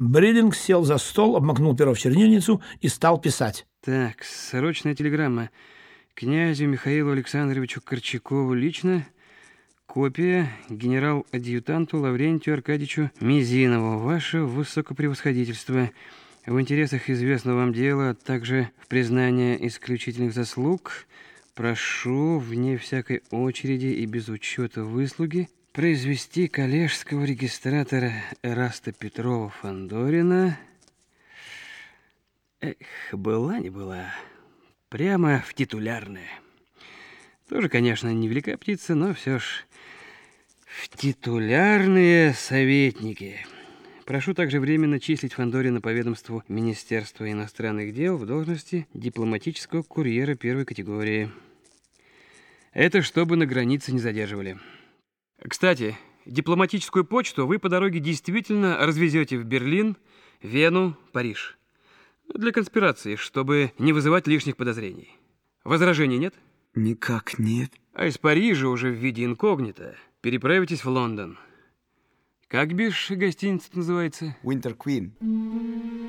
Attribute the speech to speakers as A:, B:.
A: Бриллинг сел за стол, обмакнул перо в чернильницу и стал писать.
B: Так, срочная телеграмма. Князю Михаилу Александровичу Корчакову лично копия генерал-адъютанту Лаврентию Аркадьевичу Мизинову. Ваше высокопревосходительство. В интересах известного вам дела, а также в признание исключительных заслуг, прошу, вне всякой очереди и без учета выслуги, произвести коллежского регистратора Эраста Петрова Фандорина. Эх, была не была. Прямо в титулярное. Тоже, конечно, невелика птица, но все ж в титулярные советники. Прошу также временно числить Фандорина по ведомству Министерства иностранных дел в должности дипломатического курьера первой категории. Это чтобы на границе не задерживали. Кстати, дипломатическую почту вы по дороге действительно развезете в Берлин, Вену, Париж. Для конспирации, чтобы не вызывать лишних подозрений. Возражений нет?
C: Никак нет.
B: А из Парижа уже в виде инкогнито переправитесь в Лондон. Как бишь гостиница называется?
C: Winter Queen.